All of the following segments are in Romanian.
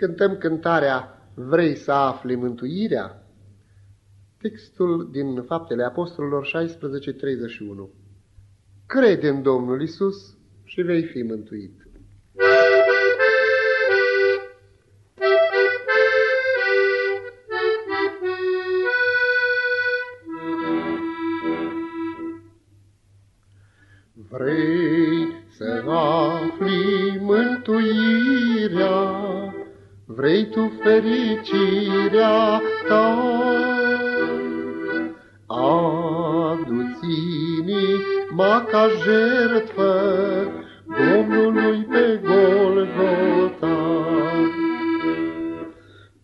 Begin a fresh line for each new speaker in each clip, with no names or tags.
cântăm cântarea Vrei să afli mântuirea? Textul din Faptele Apostolilor 16:31. Crede în Domnul Isus și vei fi mântuit. Vrei să afli mântuirea, Vrei tu fericirea ta? Adu-ți inima ca jertfă Domnului pe Golgota.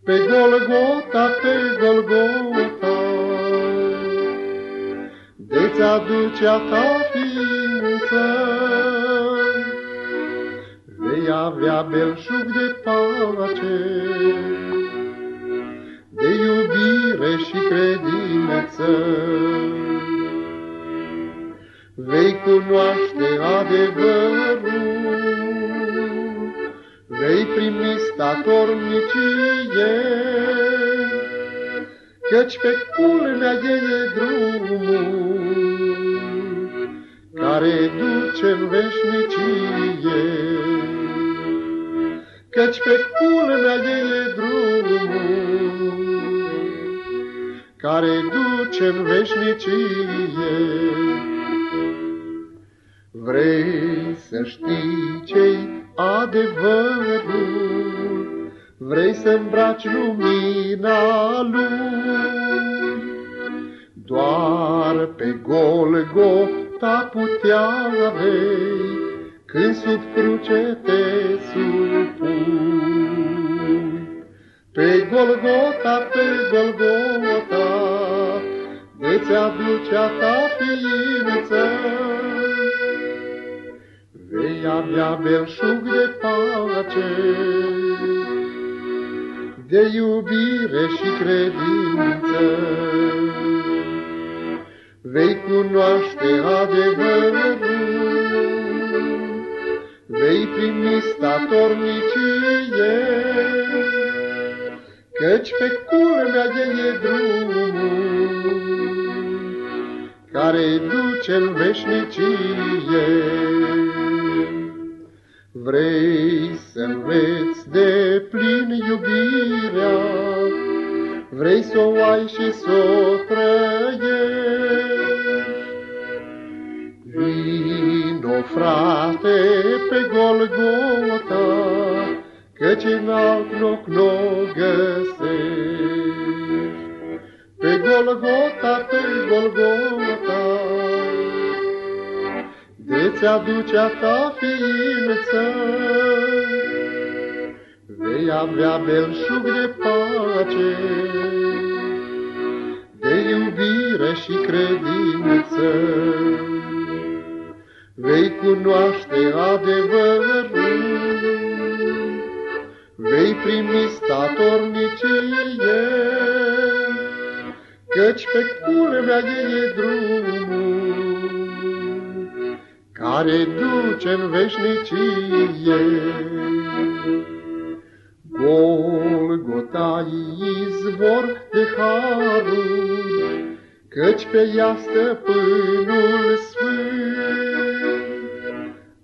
Pe Golgota, pe Golgota, De-ți aduce a ta ființă, Vei avea belșug de pace, De iubire și credință. Vei cunoaște adevărul, Vei primi statornicie, Căci pe culmea ei e drumul, Care duce în veșnicie. Căci pe culmea ei e drumul, Care duce în veșnicie. Vrei să știi ce-i adevărul, Vrei să îmbraci lumina lui. Doar pe Golgota putea vei, Când sub cruce te supui. Pe Golgota, pe Golgota, De-ți aduce a ta ființă, Vei avea belșug de pace, De iubire și credință. Vei cunoaște adevărul, Vei primi statornicie, Căci pe culmea ei e drumul, Care duce în veșnicie. Vrei să înveți de plin iubirea, Vrei să o ai și să o trăiești. Vino, frate, pe Golgota, Căci în alt loc nu găsești. Pe Golgota, pe Golgota, De-ți aduce a ta ființă, Vei avea belșug de pace, De iubire și credință. Vei cunoaște adevărul, Vei primi statornicie, Căci pe culmea ei e drumul, Care duce în veșnicie. Golgota izvor de haruri, Căci pe ea stăpânul sfânt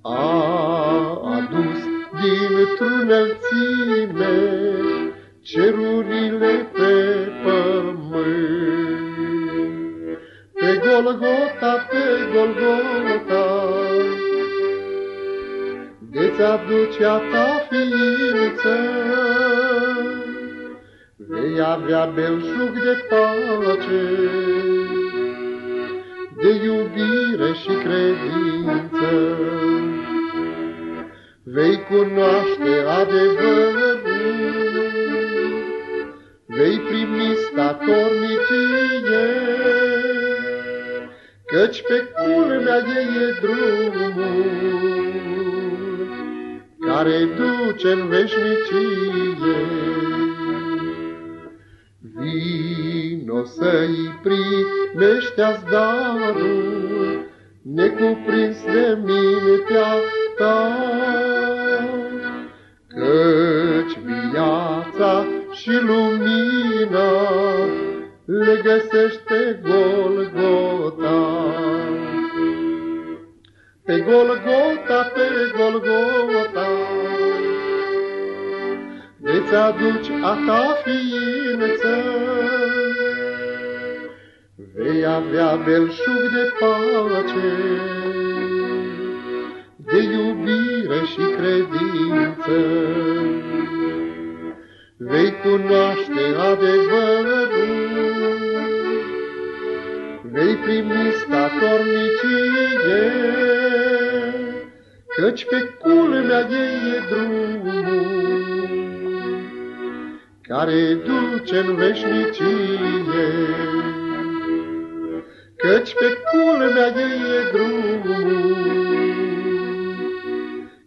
a adus dintr-o înălțime cerurile pe pământ. Pe Golgota, pe Golgota, De-ți aduce a ta ființă, Vei avea belșug de pace, De iubire și credință. Cunoaște adevărul, Vei primi statornicie, Căci pe culmea ei e drumul, Care duce în veșnicie. Vino să-i primești darul, Necuprins de mintea ta, Pe Golgota, pe Golgota, de-ți aduci a ta ființă, vei avea belșug de pace, de iubire și credință. Vei cunoaște adevărul, vei primi statornicie, căci pe culmea ei e drumul care duce în veșnicie. Căci pe culmea ei e drumul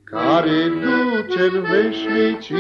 care duce în veșnicie.